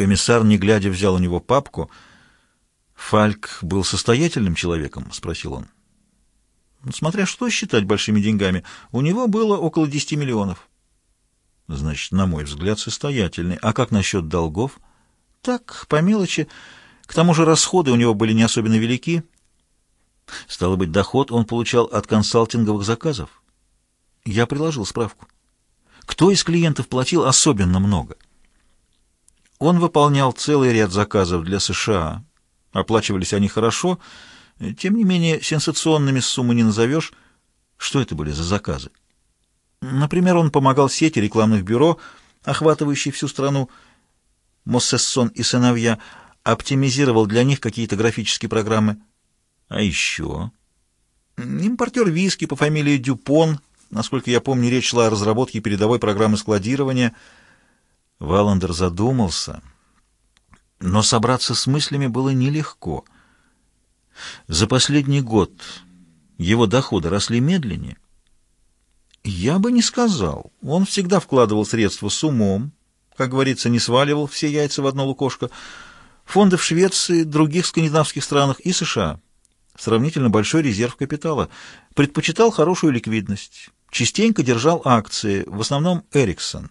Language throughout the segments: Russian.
Комиссар, не глядя, взял у него папку. «Фальк был состоятельным человеком?» — спросил он. «Ну, «Смотря что считать большими деньгами. У него было около десяти миллионов». «Значит, на мой взгляд, состоятельный. А как насчет долгов?» «Так, по мелочи. К тому же расходы у него были не особенно велики». «Стало быть, доход он получал от консалтинговых заказов?» «Я приложил справку». «Кто из клиентов платил особенно много?» Он выполнял целый ряд заказов для США. Оплачивались они хорошо, тем не менее сенсационными суммы не назовешь. Что это были за заказы? Например, он помогал сети рекламных бюро, охватывающей всю страну, Моссессон и сыновья, оптимизировал для них какие-то графические программы. А еще... Импортер виски по фамилии Дюпон, насколько я помню, речь шла о разработке передовой программы складирования — Валандер задумался, но собраться с мыслями было нелегко. За последний год его доходы росли медленнее. Я бы не сказал. Он всегда вкладывал средства с умом, как говорится, не сваливал все яйца в одно лукошко. Фонды в Швеции, других скандинавских странах и США. Сравнительно большой резерв капитала. Предпочитал хорошую ликвидность. Частенько держал акции, в основном Эриксон.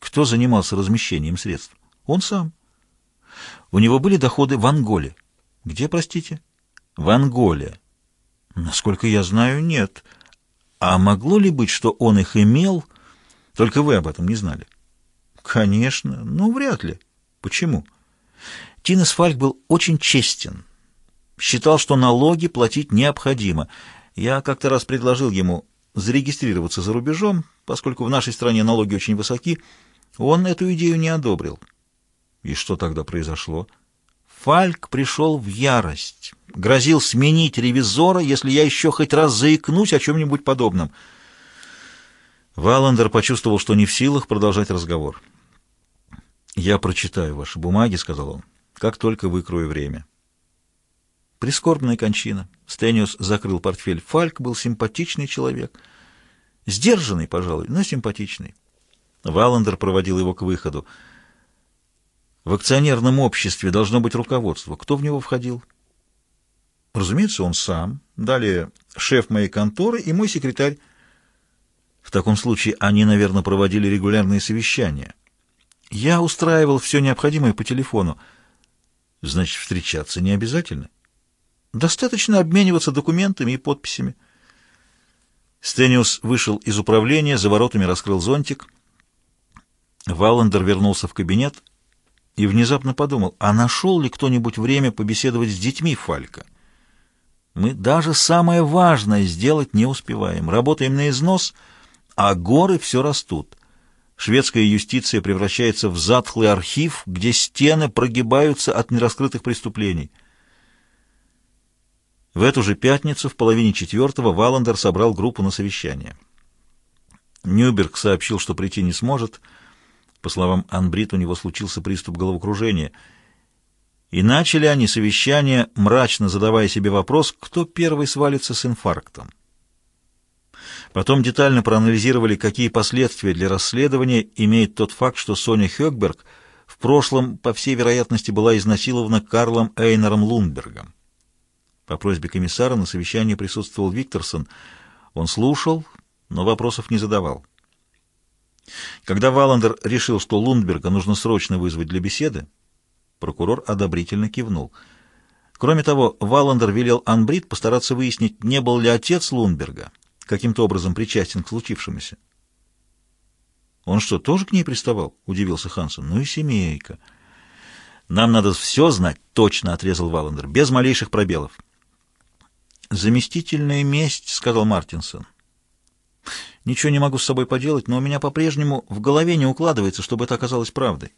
Кто занимался размещением средств? Он сам. У него были доходы в Анголе. Где, простите? В Анголе. Насколько я знаю, нет. А могло ли быть, что он их имел, только вы об этом не знали? Конечно, но вряд ли. Почему? Тинес Фальк был очень честен. Считал, что налоги платить необходимо. Я как-то раз предложил ему зарегистрироваться за рубежом, поскольку в нашей стране налоги очень высоки, он эту идею не одобрил. И что тогда произошло? Фальк пришел в ярость, грозил сменить ревизора, если я еще хоть раз заикнусь о чем-нибудь подобном. Валандер почувствовал, что не в силах продолжать разговор. «Я прочитаю ваши бумаги», — сказал он, — «как только выкрою время». Прискорбная кончина. Стениус закрыл портфель. Фальк был симпатичный человек. Сдержанный, пожалуй, но симпатичный. Валандер проводил его к выходу. В акционерном обществе должно быть руководство. Кто в него входил? Разумеется, он сам. Далее шеф моей конторы и мой секретарь. В таком случае они, наверное, проводили регулярные совещания. Я устраивал все необходимое по телефону. Значит, встречаться не обязательно. Достаточно обмениваться документами и подписями. Стениус вышел из управления, за воротами раскрыл зонтик — Валандер вернулся в кабинет и внезапно подумал, а нашел ли кто-нибудь время побеседовать с детьми Фалька? Мы даже самое важное сделать не успеваем. Работаем на износ, а горы все растут. Шведская юстиция превращается в затхлый архив, где стены прогибаются от нераскрытых преступлений. В эту же пятницу в половине четвертого Валандер собрал группу на совещание. Нюберг сообщил, что прийти не сможет, — по словам Анбрид, у него случился приступ головокружения. И начали они совещание, мрачно задавая себе вопрос, кто первый свалится с инфарктом. Потом детально проанализировали, какие последствия для расследования имеет тот факт, что Соня Хёкберг в прошлом, по всей вероятности, была изнасилована Карлом Эйнером Лундбергом. По просьбе комиссара на совещании присутствовал Викторсон. Он слушал, но вопросов не задавал. Когда Валандер решил, что Лундберга нужно срочно вызвать для беседы, прокурор одобрительно кивнул. Кроме того, Валандер велел Анбрид постараться выяснить, не был ли отец Лундберга каким-то образом причастен к случившемуся. «Он что, тоже к ней приставал?» — удивился Хансен. «Ну и семейка». «Нам надо все знать», — точно отрезал Валандер, без малейших пробелов. «Заместительная месть», — сказал Мартинсон. Ничего не могу с собой поделать, но у меня по-прежнему в голове не укладывается, чтобы это оказалось правдой.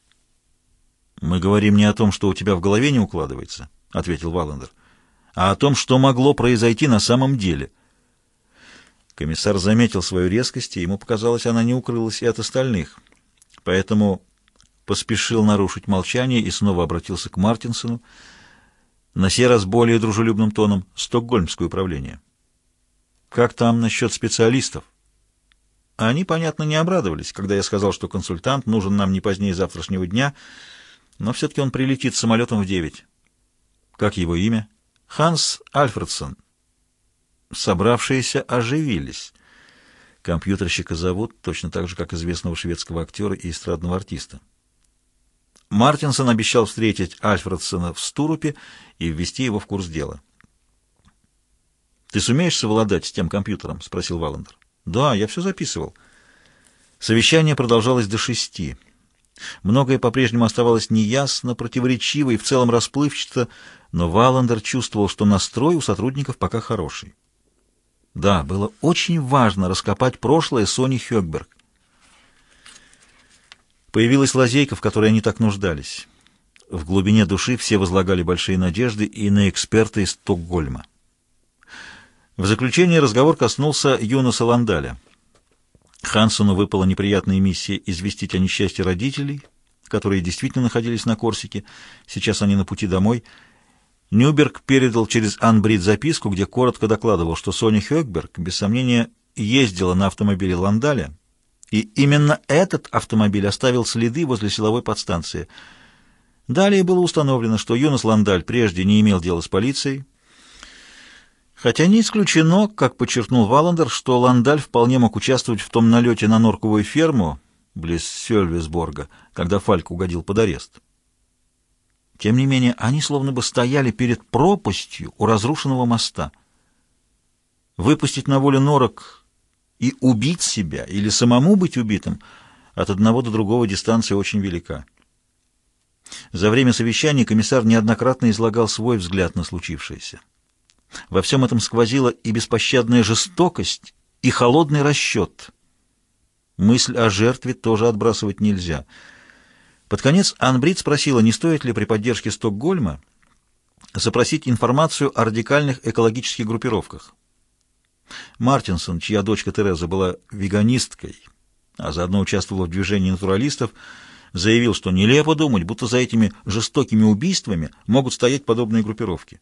«Мы говорим не о том, что у тебя в голове не укладывается», — ответил Валандер, «а о том, что могло произойти на самом деле». Комиссар заметил свою резкость, и ему показалось, она не укрылась и от остальных. Поэтому поспешил нарушить молчание и снова обратился к Мартинсону, на сей раз более дружелюбным тоном, «Стокгольмское управление». «Как там насчет специалистов?» Они, понятно, не обрадовались, когда я сказал, что консультант нужен нам не позднее завтрашнего дня, но все-таки он прилетит самолетом в девять. Как его имя? Ханс Альфредсон. Собравшиеся оживились. Компьютерщика зовут точно так же, как известного шведского актера и эстрадного артиста. Мартинсон обещал встретить Альфредсона в Стурупе и ввести его в курс дела. «Ты сумеешь совладать с тем компьютером?» — спросил Валандер. «Да, я все записывал». Совещание продолжалось до шести. Многое по-прежнему оставалось неясно, противоречиво и в целом расплывчато, но Валандер чувствовал, что настрой у сотрудников пока хороший. Да, было очень важно раскопать прошлое Сони Хёкберг. Появилась лазейка, в которой они так нуждались. В глубине души все возлагали большие надежды и на эксперта из Стокгольма. В заключение разговор коснулся Юноса Ландаля. Хансону выпала неприятная миссия известить о несчастье родителей, которые действительно находились на Корсике. Сейчас они на пути домой. Нюберг передал через Анбрид записку, где коротко докладывал, что Соня Хёкберг, без сомнения, ездила на автомобиле Ландаля, и именно этот автомобиль оставил следы возле силовой подстанции. Далее было установлено, что Юнос Ландаль прежде не имел дела с полицией, хотя не исключено, как подчеркнул Валандер, что Ландаль вполне мог участвовать в том налете на норковую ферму близ Сёльвесборга, когда Фальк угодил под арест. Тем не менее, они словно бы стояли перед пропастью у разрушенного моста. Выпустить на волю норок и убить себя или самому быть убитым от одного до другого дистанция очень велика. За время совещания комиссар неоднократно излагал свой взгляд на случившееся. Во всем этом сквозила и беспощадная жестокость, и холодный расчет. Мысль о жертве тоже отбрасывать нельзя. Под конец Анбрид спросила, не стоит ли при поддержке Стокгольма запросить информацию о радикальных экологических группировках. Мартинсон, чья дочка Тереза была веганисткой, а заодно участвовала в движении натуралистов, заявил, что нелепо думать, будто за этими жестокими убийствами могут стоять подобные группировки.